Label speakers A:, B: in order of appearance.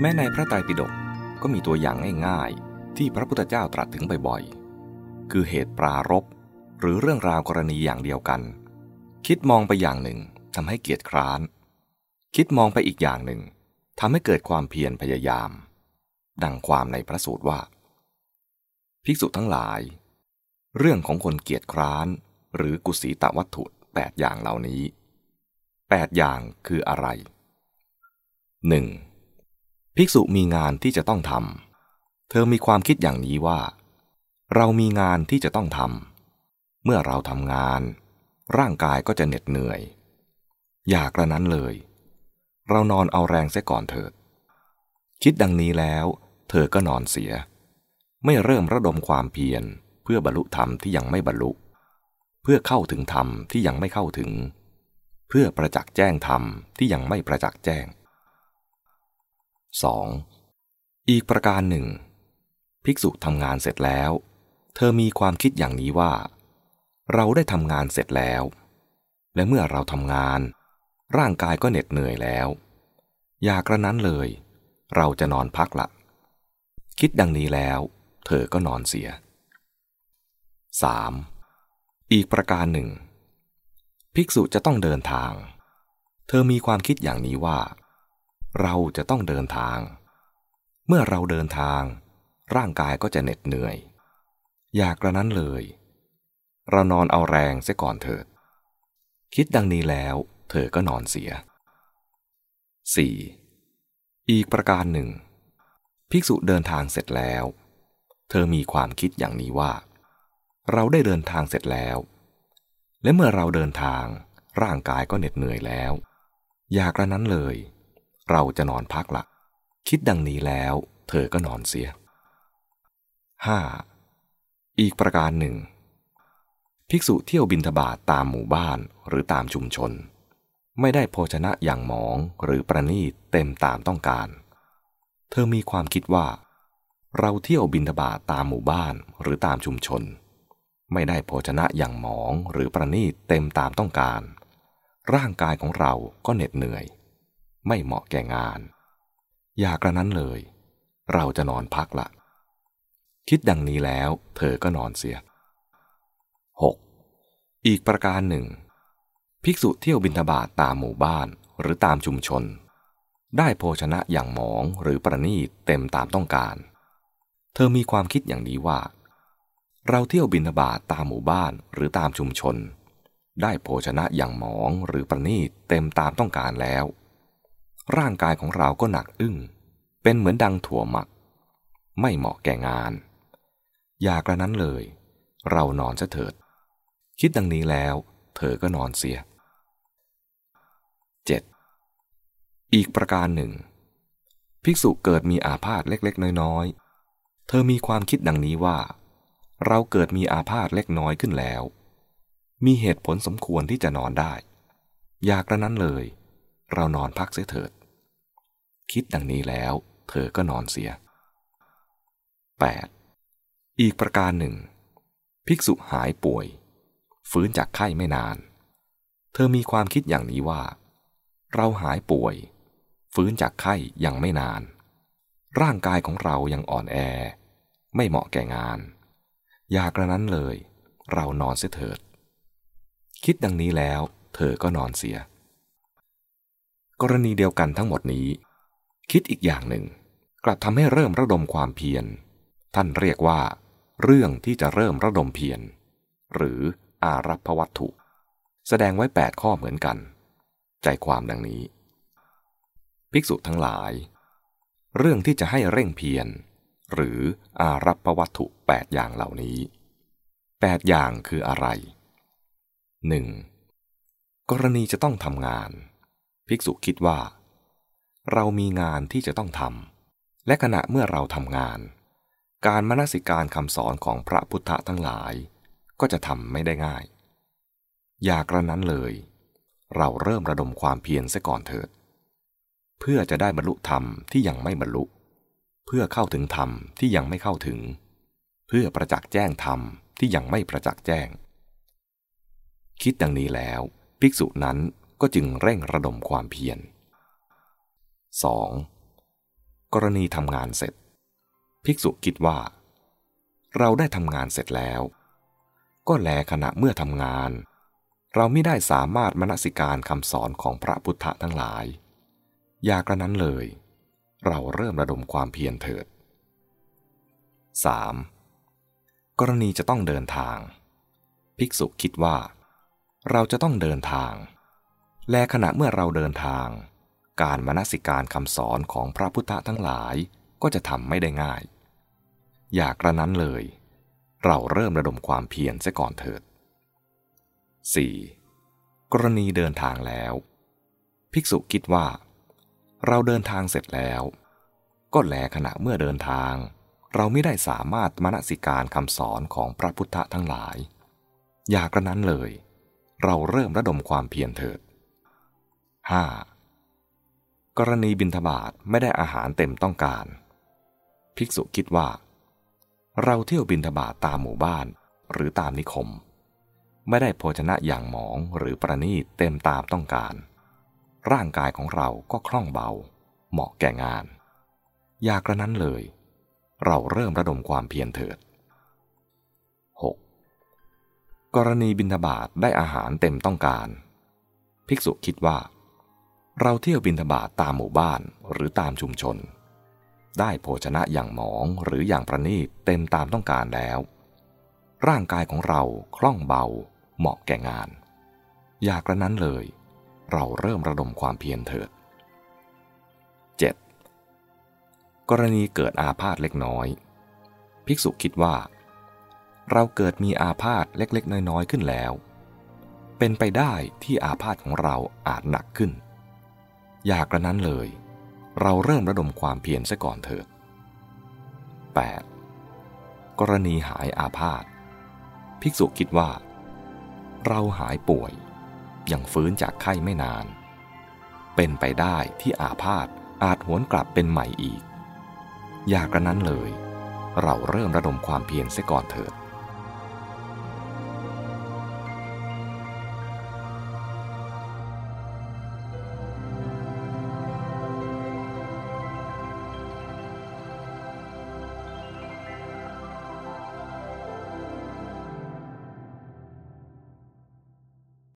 A: แม้ในพระไตรปิฎกก็มีตัวอย่างง่ายๆ ที่พระพุทธเจ้าตรัสถึงบ่อยๆ คือเหตุปรารบหรือเรื่องราวกรณีอย่างเดียวกัน คิดมองไปอย่างหนึ่งทำให้เกียจคร้าน คิดมองไปอีกอย่างหนึ่งทำให้เกิดความเพียรพยายาม ดังความในพระสูตรว่า ภิกษุทั้งหลาย เรื่องของคนเกียจคร้าน หรือกุศีตวัตถุแปดอย่างเหล่านี้แปดอย่างคืออะไร 1. ภิกษุมีงานที่จะต้องทำ เธอมีความคิดอย่างนี้ว่า เรามีงานที่จะต้องทำ เมื่อเราทำงาน ร่างกายก็จะเหน็ดเหนื่อย อย่ากระนั้นเลย เรานอนเอาแรงเสียก่อนเถิด คิดดังนี้แล้ว เธอก็นอนเสีย ไม่เริ่มระดมความเพียรเพื่อบรรลุธรรมที่ยังไม่บรรลุ เพื่อเข้าถึงธรรมที่ยังไม่เข้าถึง เพื่อประจักษ์แจ้งธรรมที่ยังไม่ประจักษ์แจ้ง 2. อีกประการหนึ่ง ภิกษุทำงานเสร็จแล้ว เธอมีความคิดอย่างนี้ว่า เราได้ทำงานเสร็จแล้ว และเมื่อเราทำงาน ร่างกายก็เหน็ดเหนื่อยแล้ว อย่ากระนั้นเลย เราจะนอนพักละคิดดังนี้แล้ว เธอก็นอนเสีย 3. อีกประการหนึ่ง ภิกษุจะต้องเดินทาง เธอมีความคิดอย่างนี้ว่า เราจะต้องเดินทาง เมื่อเราเดินทาง ร่างกายก็จะเหน็ดเหนื่อย อยากกระนั้นเลย เรานอนเอาแรงเสียก่อนเถิด คิดดังนี้แล้วเธอก็นอนเสีย 4. อีกประการหนึ่ง ภิกษุเดินทางเสร็จแล้ว เธอมีความคิดอย่างนี้ว่า เราได้เดินทางเสร็จแล้ว และเมื่อเราเดินทางร่างกายก็เหน็ดเหนื่อยแล้ว อยากระนั้นเลย เราจะนอนพักละ คิดดังนี้แล้ว เธอก็นอนเสีย 5. อีกประการหนึ่ง ภิกษุเที่ยวบินทบาทตามหมู่บ้านหรือตามชุมชน ไม่ได้โภชนะอย่างหมองหรือประนีตเต็มตามต้องการ เธอมีความคิดว่า เราเที่ยวบินทบาทตามหมู่บ้านหรือตามชุมชน ไม่ได้โภชนะอย่างหมองหรือประนีตเต็มตามต้องการ ร่างกายของเราก็เหน็ดเหนื่อย ไม่เหมาะแก่งาน อย่ากระนั้นเลย เราจะนอนพักละ คิดดังนี้แล้ว เธอก็นอนเสีย 6. อีกประการหนึ่ง ภิกษุเที่ยวบินทบาทตามหมู่บ้านหรือตามชุมชน ได้โภชนะอย่างหมองหรือประนีตเต็มตามต้องการ เธอมีความคิดอย่างนี้ว่า เราเที่ยวบินทบาทตามหมู่บ้านหรือตามชุมชนได้โภชนะอย่างหมองหรือประนีตเต็มตามต้องการแล้ว ร่างกายของเราก็หนักอึ้ง เป็นเหมือนดังถั่วหมัก ไม่เหมาะแก่งาน อย่ากระนั้นเลย เรานอนซะเถิด คิดดังนี้แล้ว เธอก็นอนเสีย 7. อีกประการหนึ่ง ภิกษุเกิดมีอาพาธเล็กๆ น้อยๆ เธอมีความคิดดังนี้ว่า เราเกิดมีอาพาธเล็กน้อยขึ้นแล้ว มีเหตุผลสมควรที่จะนอนได้ อยากระนั้นเลย เรานอนพักเสียเถิด คิดดังนี้แล้ว เธอก็นอนเสีย 8. อีกประการหนึ่ง ภิกษุหายป่วย ฟื้นจากไข้ไม่นาน เธอมีความคิดอย่างนี้ว่า เราหายป่วย ฟื้นจากไข้ยังไม่นาน ร่างกายของเรายังอ่อนแอ ไม่เหมาะแก่งาน อยากระนั้นเลย เรานอนเสียเถิด คิดดังนี้แล้ว เธอก็นอนเสียกรณีเดียวกันทั้งหมดนี้ คิดอีกอย่างหนึ่ง กลับทำให้เริ่มระดมความเพียร ท่านเรียกว่า เรื่องที่จะเริ่มระดมเพียร หรืออารัพวัตถุ แสดงไว้ 8 ข้อเหมือนกัน ใจความดังนี้ ภิกษุทั้งหลาย เรื่องที่จะให้เร่งเพียร หรืออารัพวัตถุ 8 อย่างเหล่านี้ 8 อย่างคืออะไร 1. กรณีจะต้องทำงาน ภิกษุคิดว่า เรามีงานที่จะต้องทำและขณะเมื่อเราทำงาน การมนสิการคำสอนของพระพุทธทั้งหลาย ก็จะทำไม่ได้ง่าย อย่ากระนั้นเลย เราเริ่มระดมความเพียรซะก่อนเถิด เพื่อจะได้บรรลุธรรมที่ยังไม่บรรลุ เพื่อเข้าถึงธรรมที่ยังไม่เข้าถึง เพื่อประจักษ์แจ้งธรรมที่ยังไม่ประจักษ์แจ้ง คิดดังนี้แล้ว ภิกษุนั้นก็จึงเร่งระดมความเพียร 2. กรณีทำงานเสร็จ ภิกษุคิดว่า เราได้ทำงานเสร็จแล้ว ก็แลขณะเมื่อทำงาน เราไม่ได้สามารถมนสิการคำสอนของพระพุทธทั้งหลาย อย่ากระนั้นเลย เราเริ่มระดมความเพียรเถิด 3. กรณีจะต้องเดินทาง ภิกษุคิดว่า เราจะต้องเดินทาง แลขณะเมื่อเราเดินทาง การมนสิการคำสอนของพระพุทธทั้งหลายก็จะทำไม่ได้ง่าย อย่ากระนั้นเลย เราเริ่มระดมความเพียรเสียก่อนเถิด 4. กรณีเดินทางแล้ว ภิกษุคิดว่า เราเดินทางเสร็จแล้ว ก็แลขณะเมื่อเดินทาง เราไม่ได้สามารถมนสิการคำสอนของพระพุทธทั้งหลาย อย่ากระนั้นเลย เราเริ่มระดมความเพียรเถิด 5. กรณีบินทบาทไม่ได้อาหารเต็มต้องการ ภิกษุคิดว่า เราเที่ยวบินทบาทตามหมู่บ้านหรือตามนิคม ไม่ได้โภชนะอย่างหมองหรือประนีตเต็มตามต้องการ ร่างกายของเราก็คล่องเบา เหมาะแก่งาน อยากระนั้นเลย เราเริ่มระดมความเพียรเถิด 6. กรณีบินทบาทได้อาหารเต็มต้องการ ภิกษุคิดว่า เราเที่ยวบินทบาทตามหมู่บ้านหรือตามชุมชน ได้โภชนะอย่างหมองหรืออย่างประณีตเต็มตามต้องการแล้ว ร่างกายของเราคล่องเบา เหมาะแก่งาน อยากระนั้นเลย เราเริ่มระดมความเพียรเถิด 7. กรณีเกิดอาพาธเล็กน้อย ภิกษุคิดว่า เราเกิดมีอาพาธเล็กๆ น้อยๆขึ้นแล้ว เป็นไปได้ที่อาพาธของเราอาจหนักขึ้น อยากกระนั้นเลย เราเริ่มระดมความเพียรซะก่อนเถิด 8. กรณีหายอาพาธภิกษุคิดว่า เราหายป่วย ยังฟื้นจากไข้ไม่นาน เป็นไปได้ที่อาพาธอาจหวนกลับเป็นใหม่อีก อย่ากระนั้นเลย เราเริ่มระดมความเพียรเสียก่อนเถิด